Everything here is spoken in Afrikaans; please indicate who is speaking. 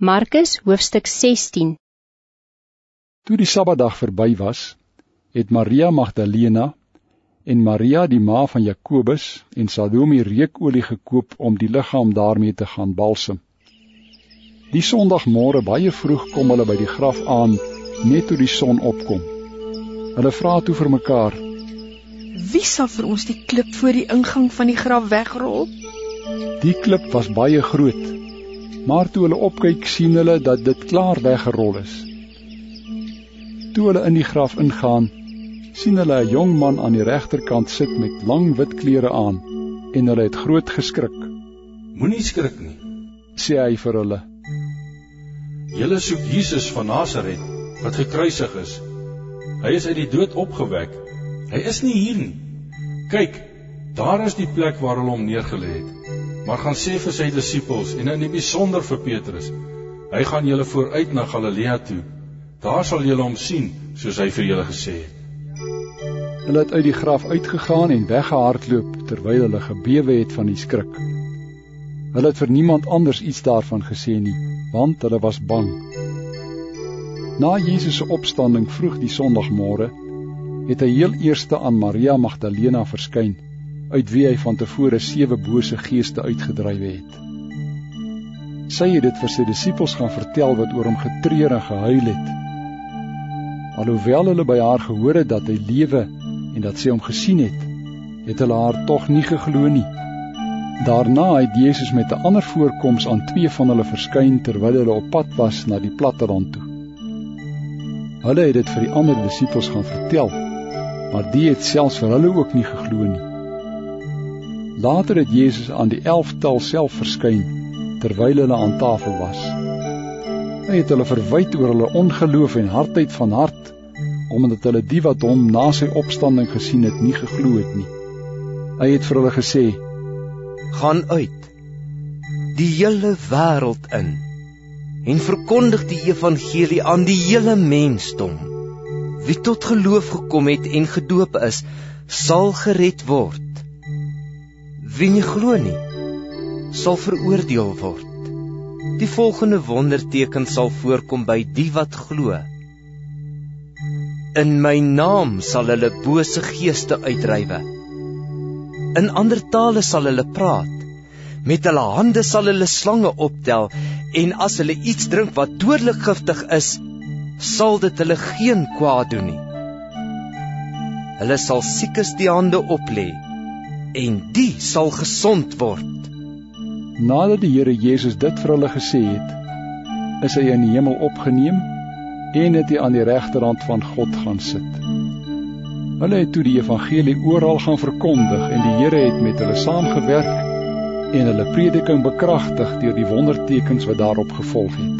Speaker 1: Markus hoofstuk 16
Speaker 2: Toe die Sabbatdag verby was, het Maria Magdalena en Maria die ma van Jakobus en Salome reukolie gekoop om die liggaam daarmee te gaan balsem. Die Sondagmôre baie vroeg kom hulle by die graf aan net toe die son opkom. Hulle vra toe vir mekaar:
Speaker 3: Wie sal vir ons die klip voor die ingang van die graf wegrol?
Speaker 2: Die klip was baie groot maar toe hulle opkyk sien hulle dat dit klaar weggerol is. Toe hulle in die graf ingaan, sien hulle 'n jong man aan die regterkant sit met lang wit klere aan en hulle het groot geskrik.
Speaker 4: Moenie skrik nie,
Speaker 2: sê hy vir hulle.
Speaker 4: Julle soek Jesus van Nasaret wat gekruisig is. Hy is uit die dood opgewek. Hy is nie hier nie. Kyk, daar is die plek waar hulle hom neergelê het maar gaan sê vir sy disippels en in die besonder vir Petrus hy gaan julle vooruit na Galilea toe. Daar sal julle hom sien soos hy vir julle gesê het.
Speaker 2: Hulle het uit die graf uitgegaan en weggehardloop terwyl hulle gebewe het van die skrik. Hulle het vir niemand anders iets daarvan gesê nie want hulle was bang. Na Jesus se opstanding vroeg die sonoggmore het hy heel eerste aan Maria Magdalena verskyn uit wie hy van tevore sewe bose geeste uitgedrywe het. Sy het dit vir sy disippels gaan vertel wat oor hom getreur en gehuil het. Alhoewel hulle by haar gehoor het dat hy lewe en dat sy hom gesien het, het hulle haar tog nie geglo nie. Daarna het Jesus met 'n ander voorkoms aan twee van hulle verskyn terwyl hulle op pad was na die platteland toe. Hulle het dit vir die ander disippels gaan vertel, maar die het selfs vir hulle ook nie geglo nie. Later het Jesus aan die 11tal self verskyn terwyl hulle aan tafel was. Hy het hulle verwyd oor hulle ongeloof en hardheid van hart omdat hulle die wat hom na sy opstanding gesien het nie geglo het nie. Hy het vir hulle gesê:
Speaker 5: "Gaan uit die hele wêreld in en verkondig die evangelie aan die hele mensdom. Wie tot geloof gekom het en gedoop is, sal gered word." Wie nie glo nie, sal veroordeel word. Die volgende wonderteken sal voorkom by die wat glo. In my naam sal hulle bose geeste uitdrywe. In ander tale sal hulle praat. Met hulle hande sal hulle slange optel en as hulle iets drink wat dodelik giftig is, sal dit hulle geen kwaad doen nie. Hulle sal siekes die hande oplê en die sal gesond word.
Speaker 2: Nadat die Here Jesus dit vir hulle gesê het, is hy in die hemel opgeneem en het hy aan die regterhand van God gaan sit. Hulle het toe die evangelie oral gaan verkondig en die Here het met hulle saamgewerk en hulle prediking bekragtig deur die wondertekens wat daarop gevolg het.